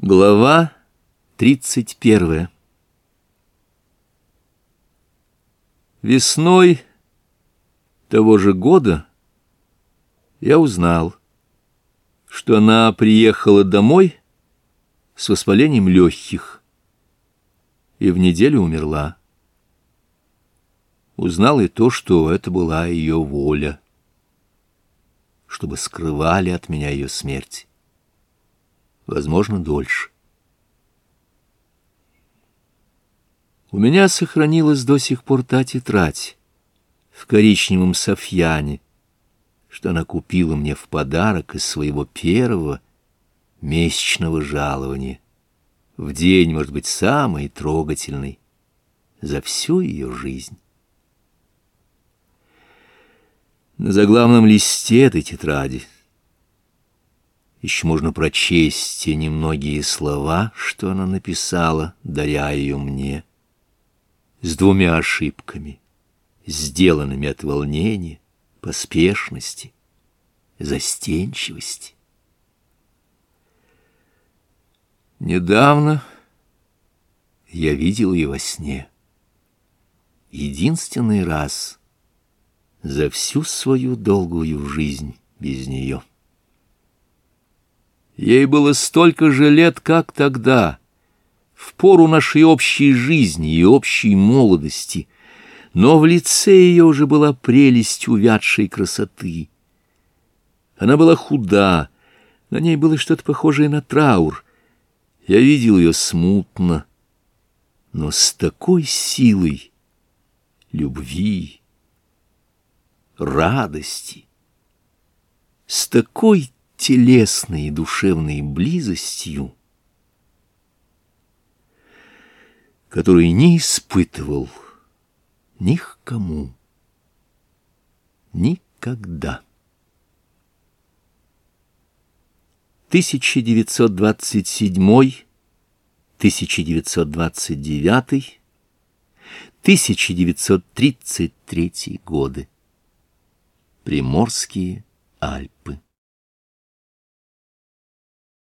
Глава 31 Весной того же года я узнал, что она приехала домой с воспалением легких и в неделю умерла. Узнал и то, что это была ее воля, чтобы скрывали от меня ее смерть возможно, дольше. У меня сохранилась до сих пор та тетрадь в коричневом софьяне, что она купила мне в подарок из своего первого месячного жалования. В день, может быть, самый трогательный за всю ее жизнь. На заглавном листе этой тетради — еще можно прочесть те немногие слова, что она написала, даря ее мне, с двумя ошибками, сделанными от волнения, поспешности, застенчивости. Недавно я видел ее во сне. Единственный раз за всю свою долгую жизнь без нее. Ей было столько же лет, как тогда, в пору нашей общей жизни и общей молодости, но в лице ее уже была прелесть увядшей красоты. Она была худа, на ней было что-то похожее на траур. Я видел ее смутно, но с такой силой любви, радости, с такой телесной и душевной близостью, которую не испытывал ни к кому, никогда. 1927 1929 1933 годы. Приморские Альпы.